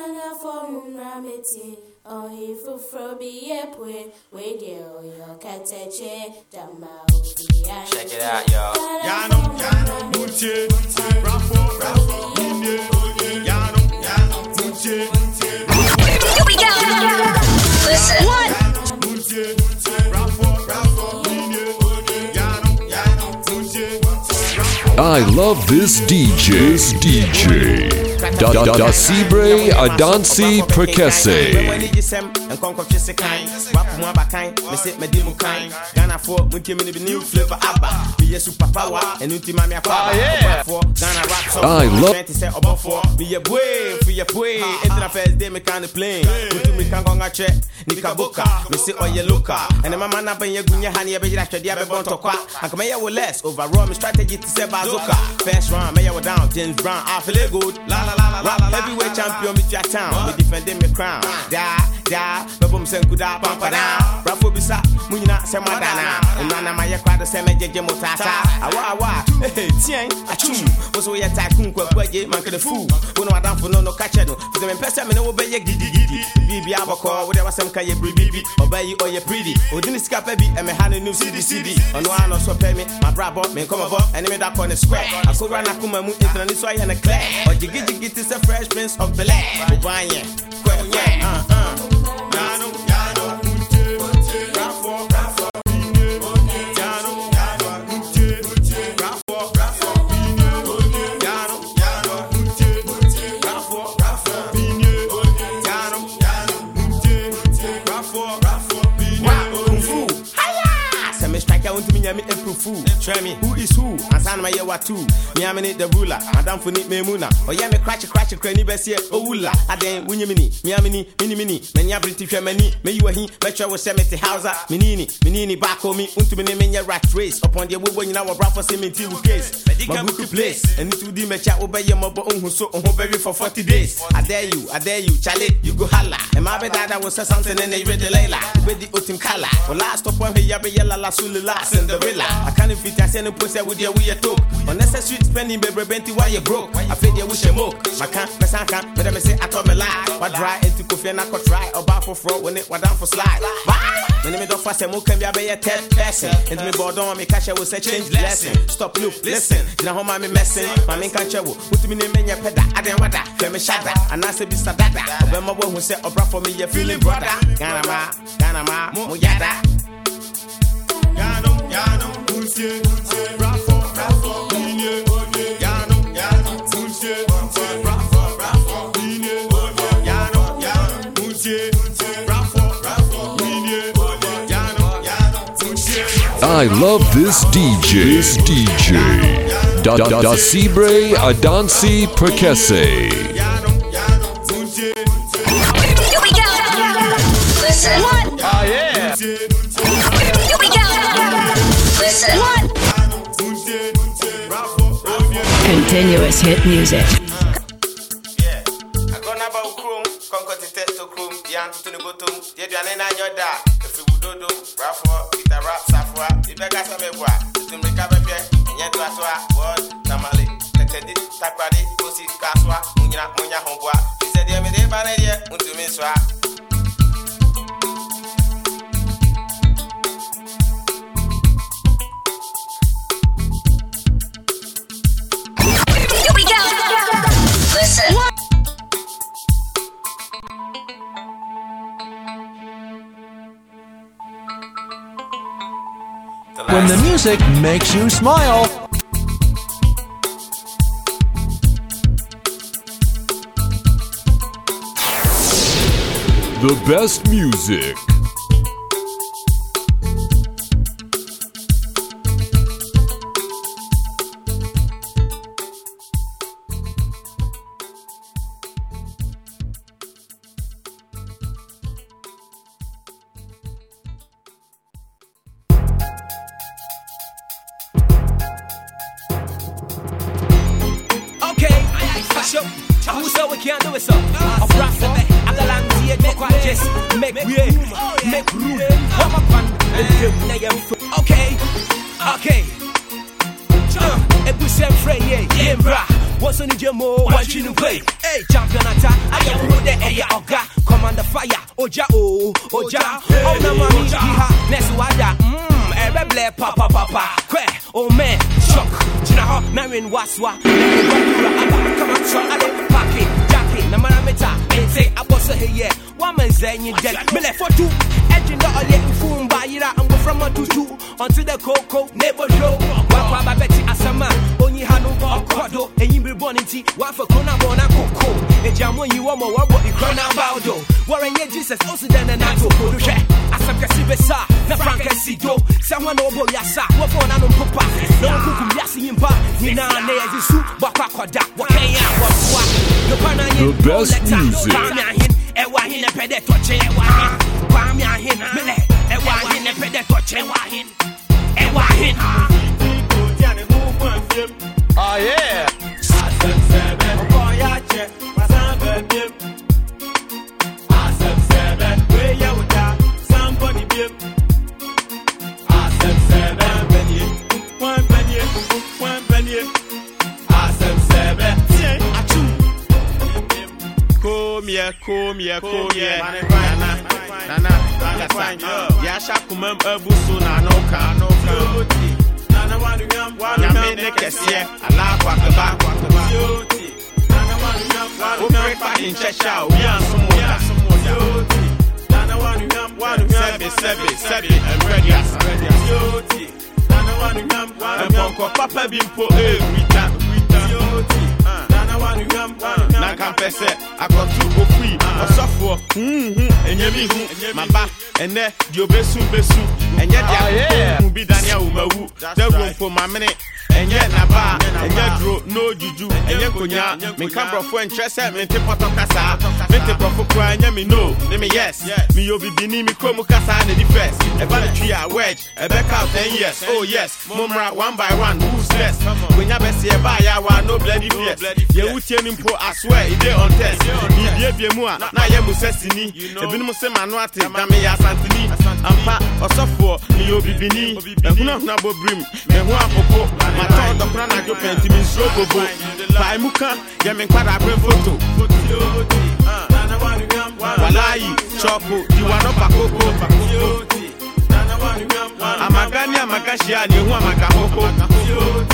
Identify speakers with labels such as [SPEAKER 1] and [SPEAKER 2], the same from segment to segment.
[SPEAKER 1] Ghana from Rameti, oh, he for be a pwe, with you, your catache, Dama,
[SPEAKER 2] Check it out, y'all.
[SPEAKER 3] Yano, Yano, Muche, Rafo, Rafo, Inye, Yano, Yano, Muche,
[SPEAKER 4] Here we go. Listen. One.
[SPEAKER 3] Muche, Rafo, Rafo, Inye, Yano, Yano, Muche,
[SPEAKER 5] I love this DJ. This DJ. Da da da Sibre Adansi Prekese.
[SPEAKER 2] Sɛm nkɔnkɔtwe se kan rap mu aba kan mese madi mu kan ghanafoɔ montie me ne bi new flavor aba meyɛ super power ɛno nti ma me akɔ aba ɔbɔfoɔ ah, ghana rap song
[SPEAKER 5] I love-
[SPEAKER 2] te sɛ ɔbɔfoɔ meyɛ bue fiyɛ pue ɛntina first day meka ne plane wotu meka nkɔnka kyɛ nika boka mese ɔyɛ loka. Ɛne mama na bɛnyɛ gu nyɛ ha ne yɛbɛyera atwɛdeɛ bɛbɔ ntɔkwa anka mɛyɛ wo less overall me strategy te sɛ bazoka. First round mɛyɛ wo down james brown I feel it good. La la la la rap heavyweight champion me tua town me defending me crown. Da da bɛbɔ m sɛ nkuda pampa down rafo bisa mu nyina sɛ moadana ɔnana mayɛ kwado sɛ mɛgyegye mo tata awa awa ehe tiɛn atwum wo so woyɛ tycoon kwaku agye fuu wo ne wadamfo no no ka kyɛ no firi sɛ mempɛ sɛ me ne wobɛyɛ gidigidi biribi abɔkɔ wode wasɛm ka yɛ biribibi ɔbɛyi ɔyɛ pretty. Ɔdi ne sika pɛ bi ɛmɛha no nu cdcd ɔno a na ɔsɔ pɛ me. My mabrabɔ me nkɔmmɔbɔ ɛne me da kɔ ne square akowura nakoma mu ntina ne so ayɛ no clear ɔgyegegyegi te sɛ fresh prince of belair wobanyɛ kwɛnyɛ uh, uh. Me me April Fool. Try me, who is who? Ansa na mayɛ watu. Me a me ne the ruler. Madamfo ni Memuna. Ɔyɛ me krakye krakye kra ni bɛseɛ owula. Adɛn wonye me ni. Me a me ni, me ni me ti. Meyi w'ahi, mɛtwerɛ wo sɛ Hausa. Me ni ni, me ni ni baako mi. Wontumi ne menyɛ rat race. Ɔpɔn deɛ wobɔ nyina wɔ brafo sɛ menti wo case. Mabuku place. Ɛno nti wodi m'akyi a wobɛyɛ mmɔbɔ wohu so wo ho bɛwe for 40 days. I dare you, I dare you, Charlie, you go holla. Ɛma bɛdada wo sɛ something in the Layla. Wobɛdi otim kala. Wo last stop one here yɛbɛyɛ lala sulila Cinderella. I can't fit aseɛ no po sɛ wodeɛ woyɛ top. Unnecessary spending bebrebe nti you broke. Afei deɛ wohyɛ moke. Maka, mɛsan ka, mɛdɛ me se atɔ me lie. Wadry enti kofie for kɔtry. Ɔbaa it wo down for slide. Bye. When me ne me dɔfo asɛm woka be a third person. And me bɔɔ me, meka I wo say change lesson. Stop loop, listen. Gyina hɔ ma me messing. Ma me nka wo. Wotumi ne menyɛ pɛda. Adɛn wada. Hwɛ me hyada. Anaasɛ bisa dada. Ɔbɛma woahu sɛ ɔbrafo me yɛ feeling brother. Ghana ma, Ghana ma, mo yada.
[SPEAKER 3] Yano, Yano, Muche, Rafo, Rafo, Inye,
[SPEAKER 5] I love this DJ. This DJ. Da da da Sibre Adansi Prekese.
[SPEAKER 3] Yano, Yano, Muche,
[SPEAKER 4] Here we go. Listen. One.
[SPEAKER 3] Muche,
[SPEAKER 4] Here we go. Listen. One.
[SPEAKER 3] Muche, Rafo, Inye.
[SPEAKER 6] Continuous hit music.
[SPEAKER 2] Yeah.
[SPEAKER 7] Music makes you smile.
[SPEAKER 5] The best music.
[SPEAKER 8] Can't do it so? A brafo, a la lanzie, make what just make way, make room. Come up and let them Okay, okay. Uh, a bush and friend, yeah, yeah, bra. What's on the jamo? What you play? Hey, champion attack. I am who the meyɛ ɔga commander fire ogya o ogya ɔna mami yi ha nɛs wada mm, ɛbɛblɛ papapapa kwɛ oh man shock na wen waswa ɛwakura aba kama trɔ ade pake jake na mara meta ɛnte abɔ sɛ heyɛ wama nsɛ nyi dɛn melɛ fotu ɛgye na ɔyɛ mbɔframa tutu ɔnte dɛ koko nebo show. Wakɔ aba bɛte asɛm a onyi ha no ɔkɔ do ɛyi bere ne nti wafa kuro no abɔ na koko ɛgya mo yi wɔ ma wɔbɔ ikɔ no abaw do wɔrenyɛ jesus ɔso dɛ ne nato. Kodo hwɛ asɛm kɛse bɛsa na franka si do. Sɛ ho na wɔbɔ wiasa wɔbɔ na no mpopa na wɔkukum wiase nyimpa nyinaa na yɛdze su bɔkɔ akɔda wɔkɛn a wɔsoa no
[SPEAKER 5] The best
[SPEAKER 8] lɛta
[SPEAKER 5] music.
[SPEAKER 8] kwame ahen ɛwɔ dɛ tɔkye ɛwɔ ahen kwame ahen melɛ ɛwɔ ahen ɛpɛ dɛ tɔkye ɛwɔ ahen ɛwɔ ahen
[SPEAKER 2] Oh yeah. Come here, come here, come here. Nana, Nana, Nana, Yasha kumem ebusu na no ka no ka. Nyame ne kɛseɛ ala kwakeba kwakeba. Wopere kpaki nkyɛhyɛ a obi ansom wo da. Sɛbi sɛbi sɛbi ɛwurɛdi asa. Mpɔnkɔ papa bi mpo ewita eh, wita. Na nka mpɛ sɛ akɔto ofui ɔsɔfoɔ huhu ɛnyɛ mi hu maba ɛnɛ deɛ obesu besu ɛnyɛ deɛ hu bi dane a womawu dawuro mpo mamene ɛnyɛ naba ɛnyɛ duro no juju. Ɛnyɛ konya. menka borɔfo nkyerɛ sɛ mente pɔtɔ kasaa mente borɔfo koraa ɛnyɛ me no ne me yes. Meyɛ obibini me kurom kasaa ne di first ɛba ne twi a wedge ɛbɛka wo 10 years oh yes. Mommra one by one who's next konya bɛsi ɛba a yɛawa no bloody fears yɛwotie no mpo aswear ide on test. Biribiebie mu a na yɛ mu sɛ sini. Ebinom se ma no ate na meyɛ asanteni ampa ɔsɔfoɔ meyɛ obibini mahunahuna bɔbirim meho apopo matɔn dɔkora nadwo pɛnti mensuro bobo pae mu ka yɛ me nkwada abrɛ foto walayi chɔpo diwanɔ pakoko amaga ne amaga hyia a ne ɛhu amaga hoko wei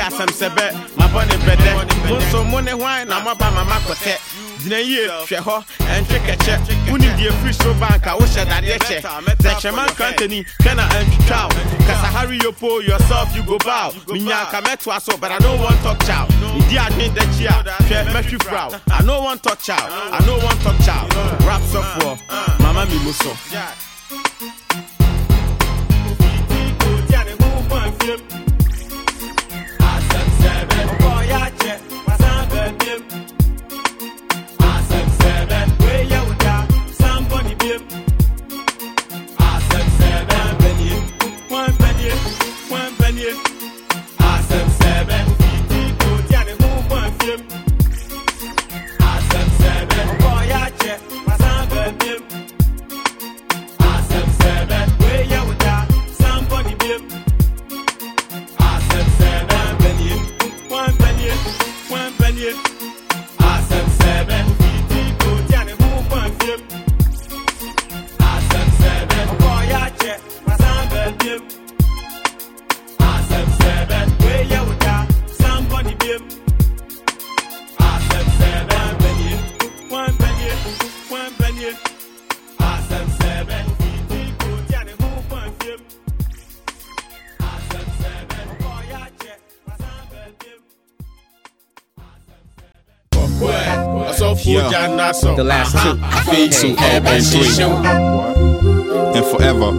[SPEAKER 2] asɛm sɛ bɛ mabɔ ne bɛdɛ mo nso mo ne hwan na moaba mama kɔtɛ gyina yie hwɛ hɔ ɛntwe kɛkyɛ. Wonim deɛ firi soro bank a wohyɛ dadeɛ kyɛ. Tɛkyɛma nkrantani hwɛ na wo. Kasahare yopo yourself you go bow. Menya nka mɛtoa so but i don't want talk chow. Medi adwen dakyi a hwɛ mɛhwe fura wo. I no want talk chow. I no want talk chow. Rap sɔfoɔ mama mi mu so
[SPEAKER 6] The last two.
[SPEAKER 3] Feed to urban tissue. And forever.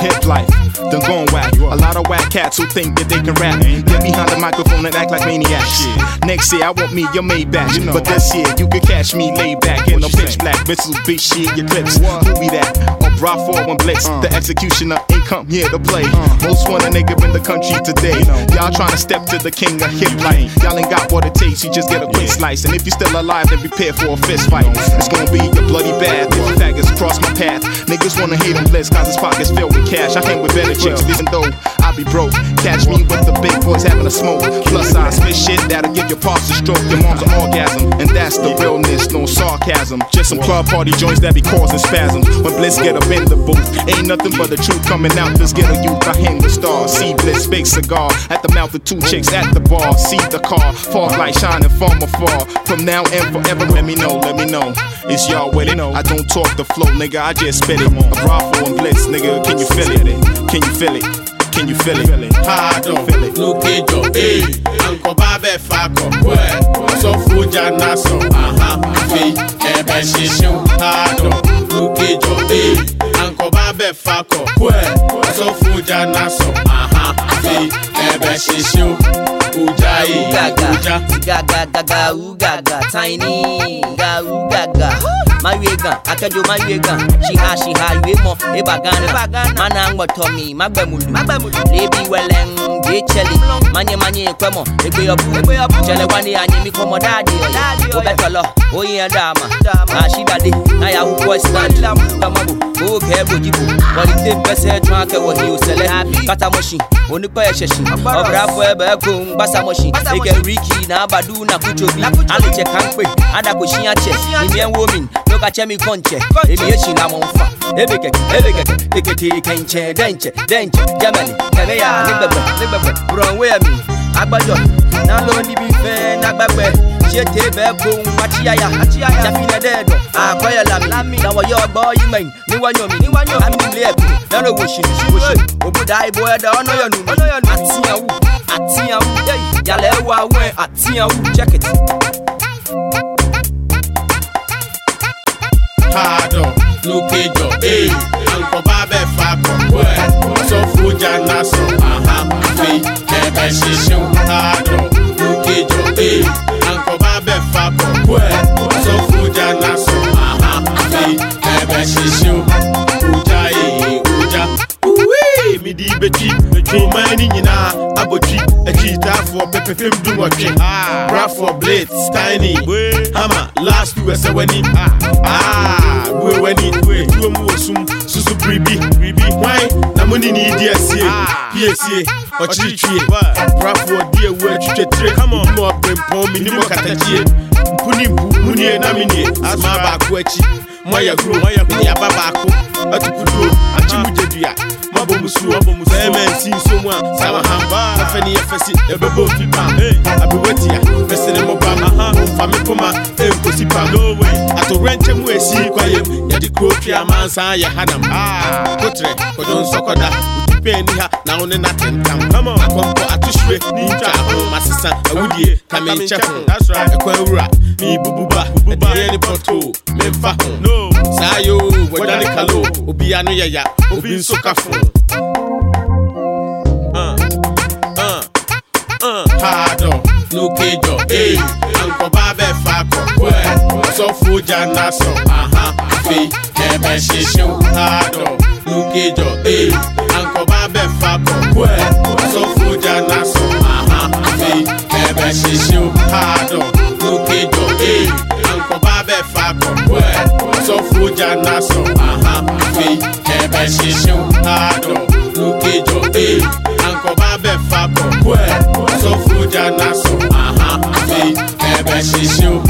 [SPEAKER 3] Hip life. Done going whack. A lot of whack cats who think that they can rap. Get behind the microphone and act like maniacs. Next year I want me your Maybach. But this year you can catch me laid back in a pitch black. Missiles, big shit, your clips. Who be that? On Bra 4 one Blitz. The executioner ain't come here to play. Most want a nigga in the country today. Y'all trying to step to the king of hip life. Y'all ain't got what it takes. You just get a quick slice. And if you're still alive, then prepare for a fist fight. It's gonna be a bloody bath if faggots cross my path. Niggas wanna hate on list cause his pockets filled with cash. I hang with better chicks, even though I be broke. Catch me with the big boys having a smoke. Plus, I spit shit that'll give your pops a stroke. Your mom's an orgasm, and that's the realness, no sarcasm. Just some club party joints that be causing spasms. When Bliss get up in the booth, ain't nothing but the truth coming out. This ghetto youth, I hang the stars. See Bliss, big cigar. At the mouth of two chicks at the bar. See the car, fog light shining from afar. From now and forever, let me know, let me know. It's y'all with it. I don't talk the flow, nigga, I just spit it. A Bravo and Bliss, nigga, can you feel it? Can you feel it? Can you feel it?
[SPEAKER 6] Pardon, lókè jọ, ee, àǹkọ̀bá bẹ̀ fakọ̀, wẹ̀, sọ fújà náà sọ, àhán, fi ẹ̀bẹ̀ ṣe ṣeun, pardon, lókè jọ, ee, àǹkọ̀bá bẹ̀ fakọ̀, wẹ̀, sọ fújà náà sọ, àhán, fi ẹ̀bẹ̀ ṣe ṣeun,
[SPEAKER 9] ujà
[SPEAKER 6] yìí, ujà.
[SPEAKER 9] Gaga gaga gaga ugaga tiny, gaga ugaga mawiega akẹjọ mawiega ṣìhà ṣìhà ìwé mọ ìbàgánà mana ń gbọtọ mi magbẹmulu lébi wẹlẹ ń gbé chẹlẹ manyemanye ìpẹmọ ìgbéyọbù jẹlẹ wá ní anyimi kọmọ dáàdì ó bẹ tọlọ ó yẹn dààmà àṣìdàdé náyà wúwo ìsìláàdì tọmọbù owó kẹẹbù jìbù wọlé tẹ pẹsẹ tún akẹwọ ní òsẹlẹ pátámọṣì onípẹ ẹṣẹṣì ọbẹrẹ afọ ẹbẹ ẹkọ ń gbásámọṣì ìkẹrìkì náà bàdú nàkújọbi alùjẹ kàńpẹ adàkùsíyànjẹ ìmíẹwọmìn no ka che mi konche e mi echi na mon fa e be keke e be keke keke ti kenche denche. Denche jamani e ya ni bebe ni bebe run where me. Agbajo na lo ni bi fe na gbagbe. Che te be bo nwa chi aya chi aya. Ja fi na de do akoya la mi. Ni wa mi. Ami le e na lo wo shi shi wo shi. Obu dai bo e da ono yo nu ati
[SPEAKER 6] awu ati awu yeah yale wa we ati awu check it pardon, lókè jọ, ee, eh, àǹkọ̀ bá bẹ̀ fà kàn wẹ̀, sọ fújà náà sàn, àhá, fi ẹ̀bẹ̀ ṣe ṣeun pardon, lókè ee, eh, àǹkọ̀ bá bẹ̀ fà kàn wẹ̀, sọ náà sàn. for pepe fim do wɔtwe bra for blade stiny hama last two sɛ w'ani bue w'ani duo mu wɔ sum susu biribi hwan na mo ne ne yidi asie piesie ɔkyeretwie brafoɔ de awu atwitwa tire. Ma ɔbrɛmpɔn menim ɔkatakyie mpu ne mpu mu nie na menie asomaa baako akyi moayɛ guro ni yɛaba baako atukuduo akyi mu gyadua mabɔ bɛɛma nsi nso mu a sama hamba ne yɛfɛ si ɛbɛbɔ mfi pam abewatia mɛsene mo bam momfa me poma ɛnkosi pam atorɛnkyɛ mu asi kwayam yɛde kuro twia mansa yɛ hanam kotrɛ kɔdɔ nsɔkɔda ni ha na wo ne na tentam akɔnkɔ atohwere ne ntwa ho masesa awudie ka me nkyɛ ho ɛkwan wura mebububa ɛdeɛ ne pɔtoo memfa ho saa yo wɔdane kalo obia no yɛya obi nso ka fo paadɔ nokejɔ ee ankɔba bɛfa kɔkɔɛ sɔfo gyana sɔ aha afei ɛbɛhyehyew paadɔ nokejɔ ee ankɔba bɛfa kɔkɔɛ sɔfo gyana sɔ aha afei ɛbɛhyehyew paadɔ nokejɔ. foja naso aha fi ebe shishin ado ukejo e anko ba be fako kwe so foja naso aha fi ebe
[SPEAKER 2] shishin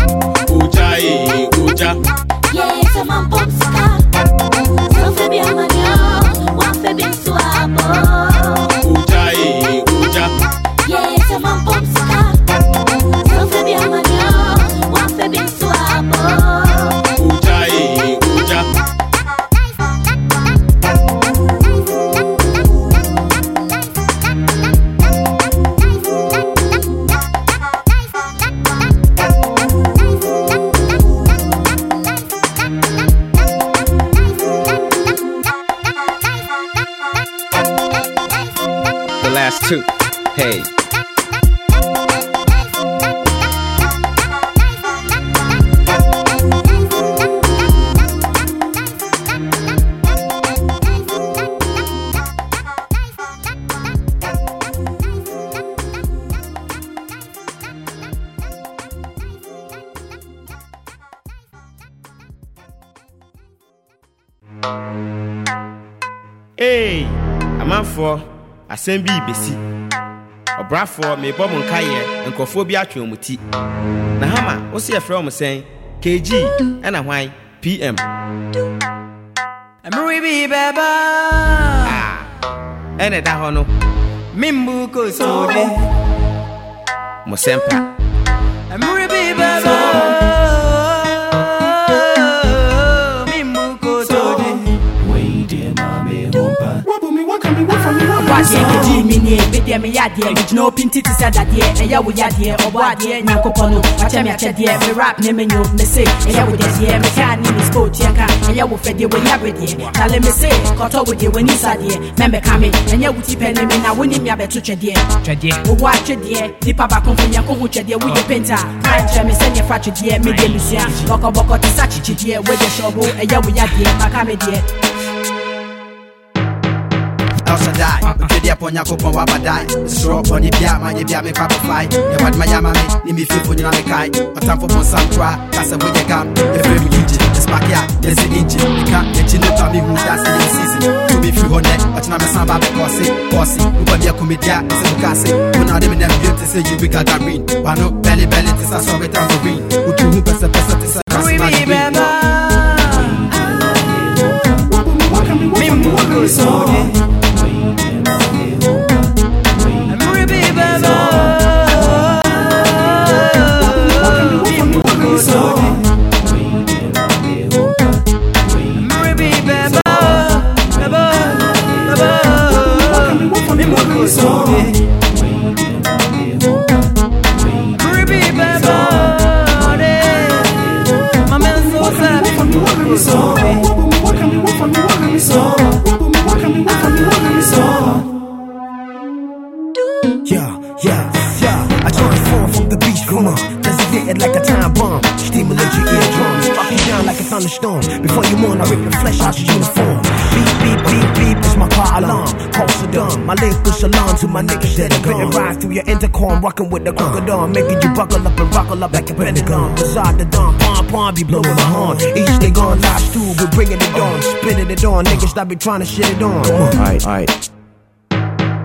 [SPEAKER 2] amanfoɔ asɛm bi bɛsi ɔbrafoɔ mebɔ mo nkayɛ nkurɔfoɔ bi atwe ti. Na hama wo sɛ yɛfrɛ wo m sɛn kg ɛna hwan? Pm
[SPEAKER 9] Mmerɛ bi bɛba.
[SPEAKER 2] Ɛna ɛda hɔ no
[SPEAKER 9] membu kosode.
[SPEAKER 2] Mo sɛmpa.
[SPEAKER 9] Mmerɛ
[SPEAKER 10] Wadeɛ kɛgye mi nie medeɛ meyɛ adeɛ megyina opinti te sɛ dadeɛ ɛyɛ wo yadeɛ ɔbɔ adeɛ nyankopɔn no. Wakyɛ me akyɛdeɛ me rap ne menwo me se ɛyɛ wo dedeɛ mekaa ne ne sport yɛka ɛyɛ wo fɛdeɛ w'ani abedeɛ tale me se kɔtɔ wo deɛ w'ani sadeɛ mɛmɛka me ɛnyɛ wo ti pɛ ne me na wonim me abɛto twɛdeɛ twɛdeɛ wowɔ atwedeɛ nipa baako mfo nyɛnko ho twɛdeɛ woyɛ penta kae kyerɛ me sɛneɛ fa twɛdeɛ medeɛ mesua bɔkɔbɔkɔ te sa kyekyedeɛ woyɛ hyɛbo ɛyɛ wo yadeɛ maka me deɛ
[SPEAKER 11] El Shaddai Mtwede hapo Nyankopɔn wabadae Soro bɔne bia manyɛ bia mekɔ abɛfae Yɛwade ma yɛama me ne me fifo nyina mekae Ɔtamfo bɔnsam koraa ka sɛ woyɛ gam Yɛfrɛ me Gigi Yɛspake a yɛsɛ engine Meka yɛkyi no twa me hu da sɛ yɛ season Tumi firi hɔ nɛ ɔkyena mɛsan ba bɛkɔɔse Kɔɔse wobɔde akomedia sɛ wokaase Wona wode me nam bio te sɛ Yuri Gagarin Wano bɛle bɛle te sɛ sɔre tambourine Wotwi hu pɛsɛpɛsɛ te sɛ Kasima Green
[SPEAKER 9] Membu kosode Mmerɛ
[SPEAKER 12] Saddam. My lyrical alarm to my niggas that are gone. ride through your intercom. Rocking with the crocodile. Making you buckle up and rockle up like a pentagon. Beside the dawn. Pom pom be blowing my horn. Each nigga on last two. We're bringing it on. Spinning it on. Niggas that be trying to shit it on. Alright, alright.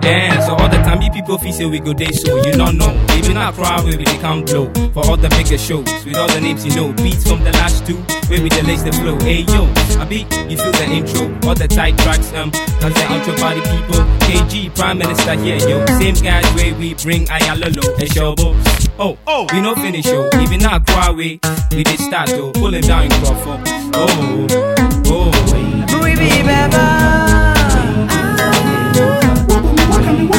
[SPEAKER 13] Yeah, so all the time you people feel say we go day so you don't know. Even not crowd where we they come blow for all the bigger shows with all the names you know. Beats from the last two where we delay the flow. Hey yo, I beat you feel the intro, all the tight tracks um, cause the outro body people. KG Prime Minister here yo, same guys where we bring Ayalolo and Shobo. Oh, oh, we no finish yo. Even not crowd way we did start though, pulling down Crawford. Oh, oh,
[SPEAKER 9] Louis B. Baba.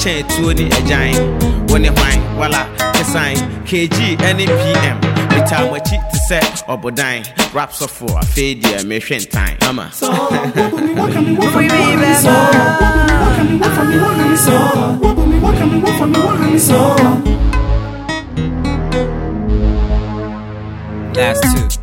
[SPEAKER 2] kyɛn tuo ne agyan wo ne hwan wala kesan kg ne pm metaa mo akyi te sɛ ɔbodan rap sɔfo afei deɛ mehwɛ ntan ama
[SPEAKER 9] Louis B.
[SPEAKER 14] Last two.